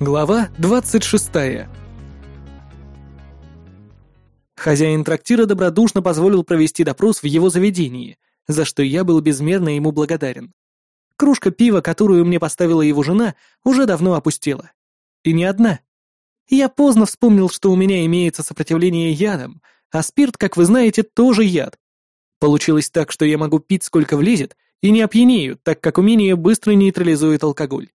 Глава 26. Хозяин трактира добродушно позволил провести допрос в его заведении, за что я был безмерно ему благодарен. Кружка пива, которую мне поставила его жена, уже давно опустела. И не одна. Я поздно вспомнил, что у меня имеется сопротивление ядам, а спирт, как вы знаете, тоже яд. Получилось так, что я могу пить сколько влезет и не опьянею, так как умение быстро нейтрализует алкоголь.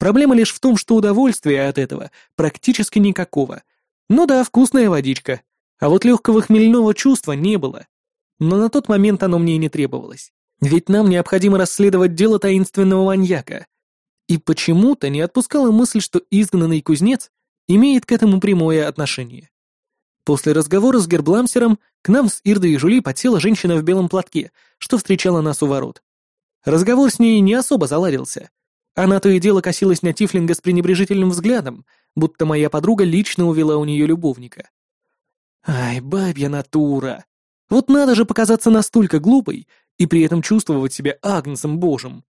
Проблема лишь в том, что удовольствия от этого практически никакого. Ну да, вкусная водичка. А вот легкого хмельного чувства не было. Но на тот момент оно мне и не требовалось. Ведь нам необходимо расследовать дело таинственного маньяка. И почему-то не отпускала мысль, что изгнанный кузнец имеет к этому прямое отношение. После разговора с Гербламсером к нам с Ирдой и Жули подсела женщина в белом платке, что встречала нас у ворот. Разговор с ней не особо заладился, она то и дело косилась на Тифлинга с пренебрежительным взглядом, будто моя подруга лично увела у нее любовника. Ай, бабья натура. Вот надо же показаться настолько глупой и при этом чувствовать себя агнцем божьим.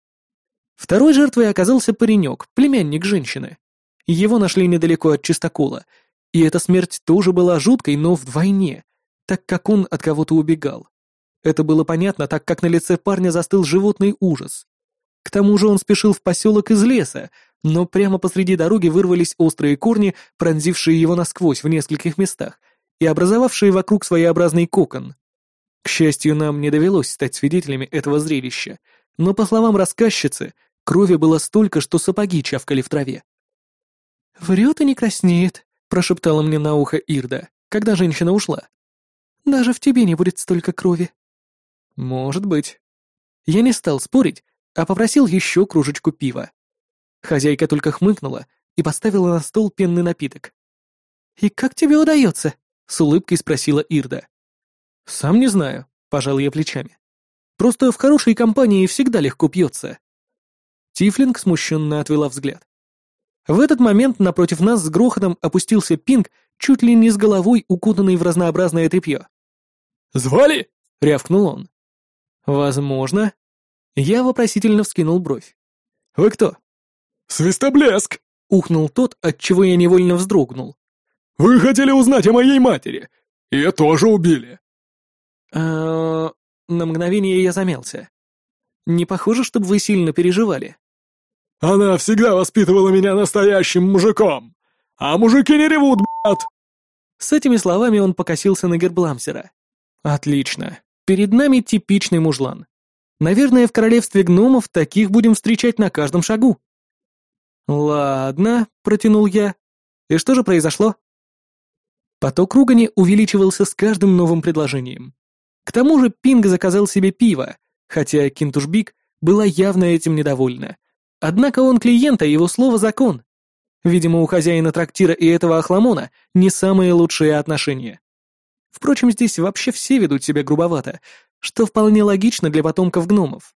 Второй жертвой оказался паренек, племянник женщины. Его нашли недалеко от чистокола, и эта смерть тоже была жуткой, но вдвойне, так как он от кого-то убегал. Это было понятно, так как на лице парня застыл животный ужас. К тому же он спешил в поселок из леса, но прямо посреди дороги вырвались острые корни, пронзившие его насквозь в нескольких местах и образовавшие вокруг своеобразный кокон. К счастью, нам не довелось стать свидетелями этого зрелища, но, по словам рассказчицы, крови было столько, что сапоги чавкали в траве. «Врет и не краснеет», — прошептала мне на ухо Ирда, когда женщина ушла. «Даже в тебе не будет столько крови». «Может быть». Я не стал спорить, а попросил еще кружечку пива. Хозяйка только хмыкнула и поставила на стол пенный напиток. «И как тебе удается?» — с улыбкой спросила Ирда. «Сам не знаю», — пожал я плечами. «Просто в хорошей компании всегда легко пьется». Тифлинг смущенно отвела взгляд. В этот момент напротив нас с грохотом опустился Пинг, чуть ли не с головой укутанный в разнообразное тряпье. «Звали?» — рявкнул он. «Возможно», я вопросительно вскинул бровь. «Вы кто?» «Свистоблеск!» — ухнул тот, отчего я невольно вздрогнул. «Вы хотели узнать о моей матери. Ее тоже убили». А, на мгновение я замялся. Не похоже, чтобы вы сильно переживали. «Она всегда воспитывала меня настоящим мужиком, а мужики не ревут, блядь!» С этими словами он покосился на Гербламсера. «Отлично. Перед нами типичный мужлан. Наверное, в королевстве гномов таких будем встречать на каждом шагу. Ладно, протянул я. И что же произошло? Поток ругани увеличивался с каждым новым предложением. К тому же Пинг заказал себе пиво, хотя Кинтушбик была явно этим недовольна. Однако он клиент, а его слово закон. Видимо, у хозяина трактира и этого охламона не самые лучшие отношения. Впрочем, здесь вообще все ведут себя грубовато, что вполне логично для потомков гномов.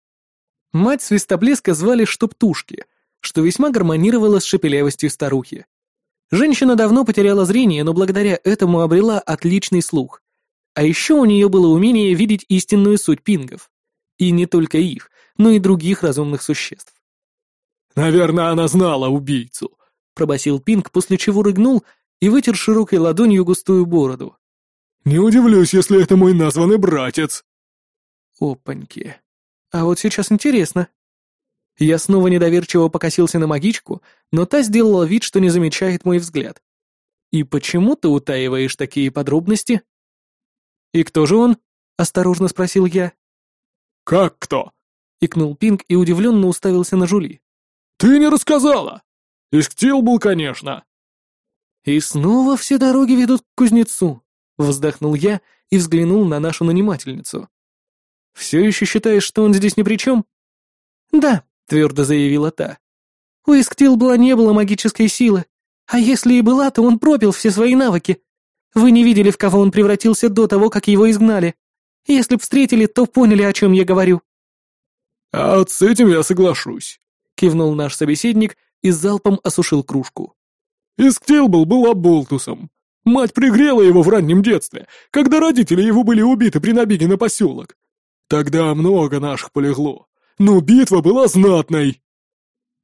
Мать свистоблеска звали Штоптушки, что весьма гармонировало с шепелявостью старухи. Женщина давно потеряла зрение, но благодаря этому обрела отличный слух. А еще у нее было умение видеть истинную суть пингов. И не только их, но и других разумных существ. «Наверное, она знала убийцу», — пробасил Пинг, после чего рыгнул и вытер широкой ладонью густую бороду. Не удивлюсь, если это мой названный братец. Опаньки. А вот сейчас интересно. Я снова недоверчиво покосился на магичку, но та сделала вид, что не замечает мой взгляд. И почему ты утаиваешь такие подробности? И кто же он? Осторожно спросил я. Как кто? Икнул Пинг и удивленно уставился на Жули. Ты не рассказала. Исктил был, конечно. И снова все дороги ведут к кузнецу. Вздохнул я и взглянул на нашу нанимательницу. «Все еще считаешь, что он здесь ни при чем?» «Да», — твердо заявила та. «У Исктилбла не было магической силы, а если и была, то он пропил все свои навыки. Вы не видели, в кого он превратился до того, как его изгнали. Если б встретили, то поняли, о чем я говорю». «А с этим я соглашусь», — кивнул наш собеседник и залпом осушил кружку. «Исктилбл был оболтусом, Мать пригрела его в раннем детстве, когда родители его были убиты при набеге на поселок. Тогда много наших полегло, но битва была знатной.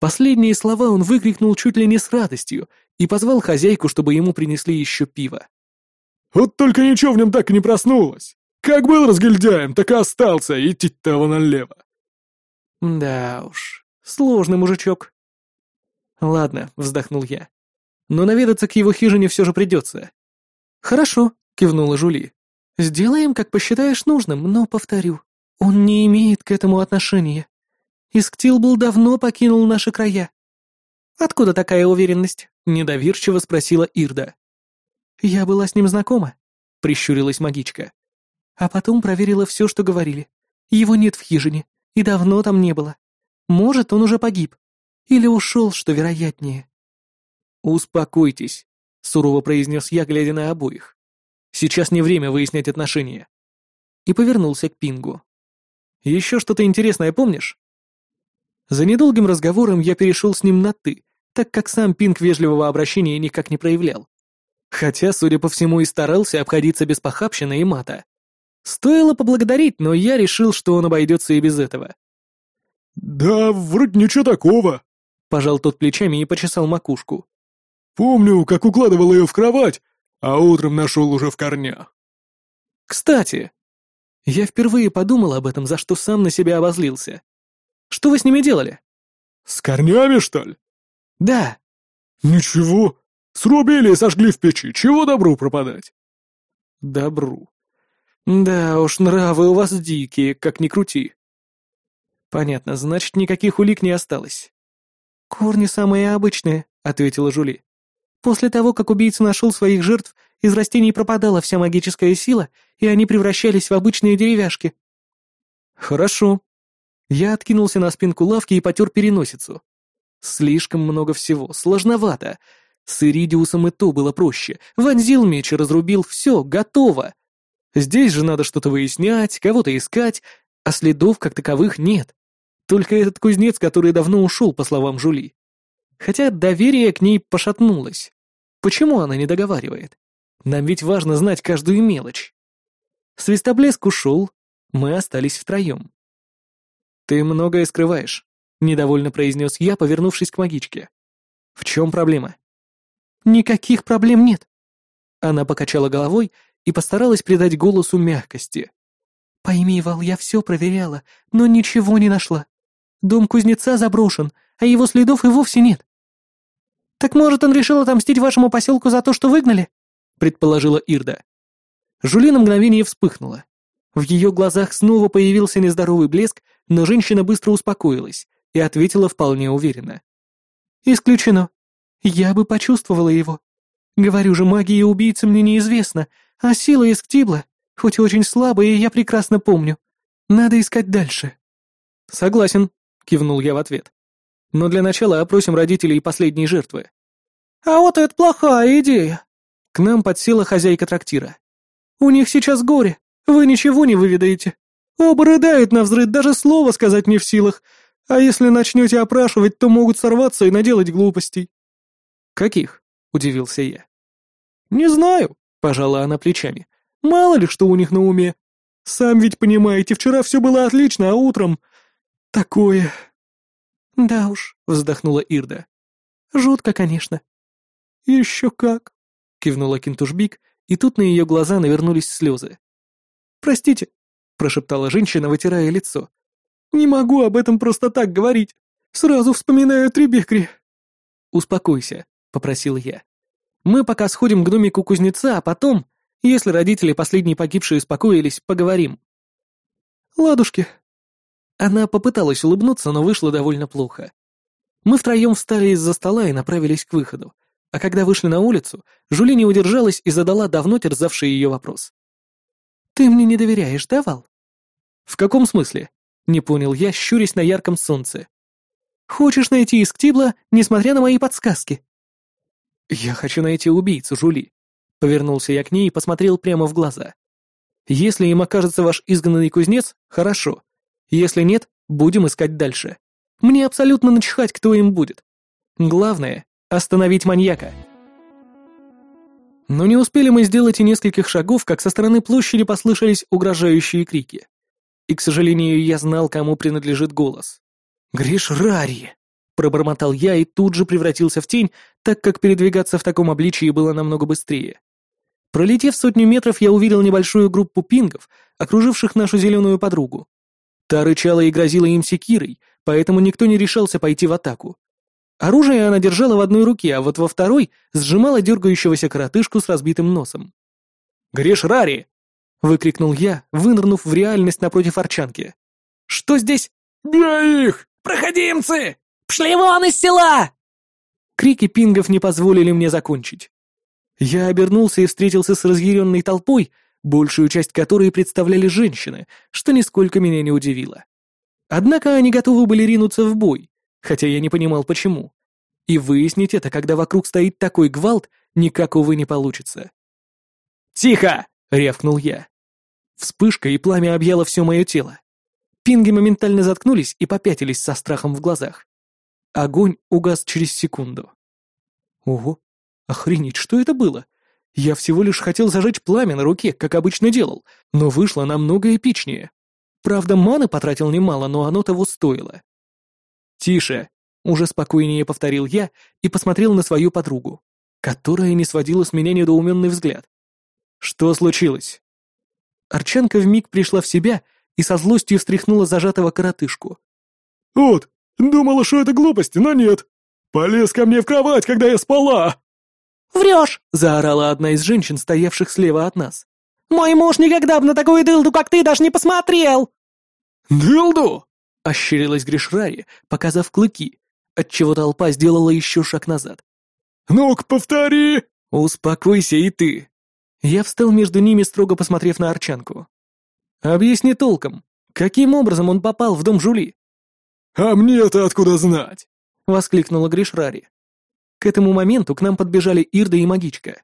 Последние слова он выкрикнул чуть ли не с радостью и позвал хозяйку, чтобы ему принесли еще пиво. «Вот только ничего в нем так и не проснулось. Как был разгильдяем, так и остался, идти того налево». «Да уж, сложный мужичок». «Ладно», — вздохнул я. «Но наведаться к его хижине все же придется». «Хорошо», — кивнула Жули. «Сделаем, как посчитаешь нужным, но, повторю, он не имеет к этому отношения. Исктил был давно покинул наши края». «Откуда такая уверенность?» — недоверчиво спросила Ирда. «Я была с ним знакома», — прищурилась магичка. «А потом проверила все, что говорили. Его нет в хижине, и давно там не было. Может, он уже погиб. Или ушел, что вероятнее». «Успокойтесь», — сурово произнес я, глядя на обоих. «Сейчас не время выяснять отношения». И повернулся к Пингу. «Еще что-то интересное помнишь?» За недолгим разговором я перешел с ним на «ты», так как сам Пинг вежливого обращения никак не проявлял. Хотя, судя по всему, и старался обходиться без похабщины и мата. Стоило поблагодарить, но я решил, что он обойдется и без этого. «Да, вроде ничего такого», — пожал тот плечами и почесал макушку. «Помню, как укладывал ее в кровать, а утром нашел уже в корнях». «Кстати, я впервые подумал об этом, за что сам на себя обозлился. Что вы с ними делали?» «С корнями, что ли?» «Да». «Ничего. Срубили и сожгли в печи. Чего добру пропадать?» «Добру. Да уж, нравы у вас дикие, как ни крути». «Понятно, значит, никаких улик не осталось». «Корни самые обычные», — ответила Жули. «После того, как убийца нашел своих жертв, из растений пропадала вся магическая сила, и они превращались в обычные деревяшки». «Хорошо». Я откинулся на спинку лавки и потер переносицу. Слишком много всего, сложновато. С Иридиусом и то было проще. Вонзил меч и разрубил, все, готово. Здесь же надо что-то выяснять, кого-то искать, а следов как таковых нет. Только этот кузнец, который давно ушел, по словам Жули. Хотя доверие к ней пошатнулось. Почему она не договаривает? Нам ведь важно знать каждую мелочь. Свистоблеск ушел, мы остались втроем. «Ты многое скрываешь», — недовольно произнес я, повернувшись к магичке. «В чем проблема?» «Никаких проблем нет». Она покачала головой и постаралась придать голосу мягкости. «Пойми, Вал, я все проверяла, но ничего не нашла. Дом кузнеца заброшен, а его следов и вовсе нет». «Так может, он решил отомстить вашему поселку за то, что выгнали?» — предположила Ирда. Жули на мгновение вспыхнула. В ее глазах снова появился нездоровый блеск, но женщина быстро успокоилась и ответила вполне уверенно. «Исключено. Я бы почувствовала его. Говорю же, магия убийцы мне неизвестна, а сила Исктибла, хоть и очень слабая, я прекрасно помню. Надо искать дальше». «Согласен», — кивнул я в ответ. «Но для начала опросим родителей последней жертвы». «А вот это плохая идея!» К нам подсела хозяйка трактира. «У них сейчас горе, вы ничего не выведаете. Оба рыдают на взрыв, даже слова сказать не в силах, а если начнете опрашивать, то могут сорваться и наделать глупостей». «Каких?» — удивился я. «Не знаю», — пожала она плечами. «Мало ли что у них на уме. Сам ведь понимаете, вчера все было отлично, а утром... такое...» «Да уж», — вздохнула Ирда. «Жутко, конечно». «Еще как», — кивнула Кентушбик, и тут на ее глаза навернулись слезы. «Простите», — прошептала женщина, вытирая лицо. «Не могу об этом просто так говорить. Сразу вспоминаю Требекри». «Успокойся», — попросил я. «Мы пока сходим к домику кузнеца, а потом, если родители последней погибшей успокоились, поговорим». «Ладушки». Она попыталась улыбнуться, но вышло довольно плохо. Мы втроем встали из-за стола и направились к выходу. А когда вышли на улицу, Жули не удержалась и задала давно терзавший ее вопрос. «Ты мне не доверяешь, да, Вал?» «В каком смысле?» — не понял я, щурясь на ярком солнце. «Хочешь найти Исктибла, несмотря на мои подсказки?» «Я хочу найти убийцу, Жули», — повернулся я к ней и посмотрел прямо в глаза. «Если им окажется ваш изгнанный кузнец, хорошо. Если нет, будем искать дальше. Мне абсолютно начихать, кто им будет. Главное — остановить маньяка». Но не успели мы сделать и нескольких шагов, как со стороны площади послышались угрожающие крики. И, к сожалению, я знал, кому принадлежит голос. Гриш Рари! Пробормотал я и тут же превратился в тень, так как передвигаться в таком обличии было намного быстрее. Пролетев сотню метров, я увидел небольшую группу пингов, окруживших нашу зеленую подругу. Та рычала и грозила им секирой, поэтому никто не решался пойти в атаку. Оружие она держала в одной руке, а вот во второй сжимала дергающегося коротышку с разбитым носом. «Гриш Рари!» — выкрикнул я, вынырнув в реальность напротив арчанки. «Что здесь?» «Бей их!» «Проходимцы! Пшли вон из села!» Крики пингов не позволили мне закончить. Я обернулся и встретился с разъяренной толпой, большую часть которой представляли женщины, что нисколько меня не удивило. Однако они готовы были ринуться в бой, хотя я не понимал почему. И выяснить это, когда вокруг стоит такой гвалт, никак, увы, не получится. «Тихо!» — рявкнул я. Вспышка и пламя объяло все мое тело. Пинги моментально заткнулись и попятились со страхом в глазах. Огонь угас через секунду. Ого, охренеть, что это было? Я всего лишь хотел зажечь пламя на руке, как обычно делал, но вышло намного эпичнее. Правда, маны потратил немало, но оно того стоило. «Тише!» — уже спокойнее повторил я и посмотрел на свою подругу, которая не сводила с меня недоуменный взгляд. «Что случилось?» Арчанка вмиг пришла в себя и со злостью встряхнула зажатого коротышку. «Вот, думала, что это глупости, но нет. Полез ко мне в кровать, когда я спала!» «Врешь!» — заорала одна из женщин, стоявших слева от нас. «Мой муж никогда бы на такую дылду, как ты, даже не посмотрел!» «Дылду?» — ощерилась Гришрари, показав клыки, отчего толпа сделала еще шаг назад. «Ну-ка, повтори!» «Успокойся и ты!» Я встал между ними, строго посмотрев на Арчанку. «Объясни толком, каким образом он попал в дом Жули?» «А мне-то откуда знать?» — воскликнула Гришрари. К этому моменту к нам подбежали Ирда и Магичка.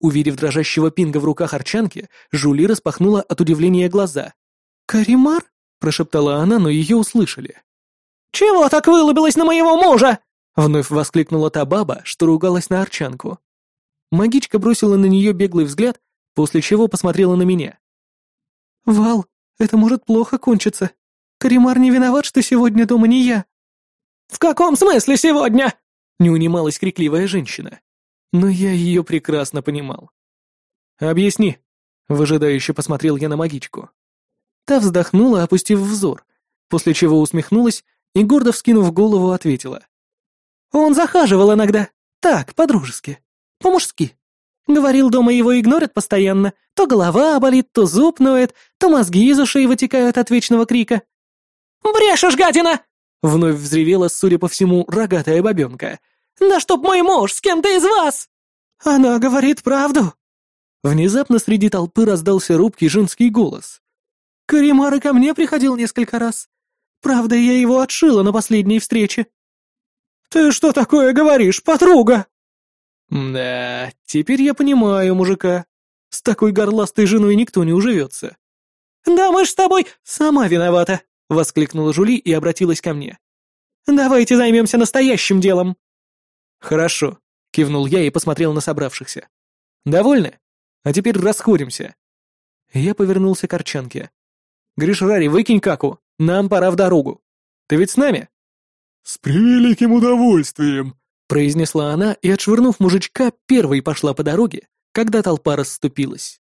Увидев дрожащего пинга в руках Арчанки, Жули распахнула от удивления глаза. «Каримар?» — прошептала она, но ее услышали. «Чего так вылыбилась на моего мужа?» — вновь воскликнула та баба, что ругалась на Арчанку. Магичка бросила на нее беглый взгляд, после чего посмотрела на меня. «Вал, это может плохо кончиться. Каримар не виноват, что сегодня дома не я». «В каком смысле сегодня?» — не унималась крикливая женщина. Но я ее прекрасно понимал. «Объясни», — выжидающе посмотрел я на магичку. Та вздохнула, опустив взор, после чего усмехнулась и, гордо вскинув голову, ответила. «Он захаживал иногда, так, по-дружески, по-мужски. Говорил, дома его игнорят постоянно, то голова болит, то зуб ноет, то мозги из ушей вытекают от вечного крика. «Брешешь, гадина!» — вновь взревела, судя по всему, рогатая бабенка. «Да чтоб мой муж с кем-то из вас!» «Она говорит правду!» Внезапно среди толпы раздался рубкий женский голос. «Каримара ко мне приходил несколько раз. Правда, я его отшила на последней встрече». «Ты что такое говоришь, подруга?» «Да, теперь я понимаю мужика. С такой горластой женой никто не уживется». «Да мы ж с тобой сама виновата!» — воскликнула Жули и обратилась ко мне. «Давайте займемся настоящим делом». «Хорошо», — кивнул я и посмотрел на собравшихся. «Довольны? А теперь расходимся». Я повернулся к Арчанке. «Гришрари, выкинь каку, нам пора в дорогу. Ты ведь с нами?» «С превеликим удовольствием», — произнесла она и, отшвырнув мужичка, первой пошла по дороге, когда толпа расступилась.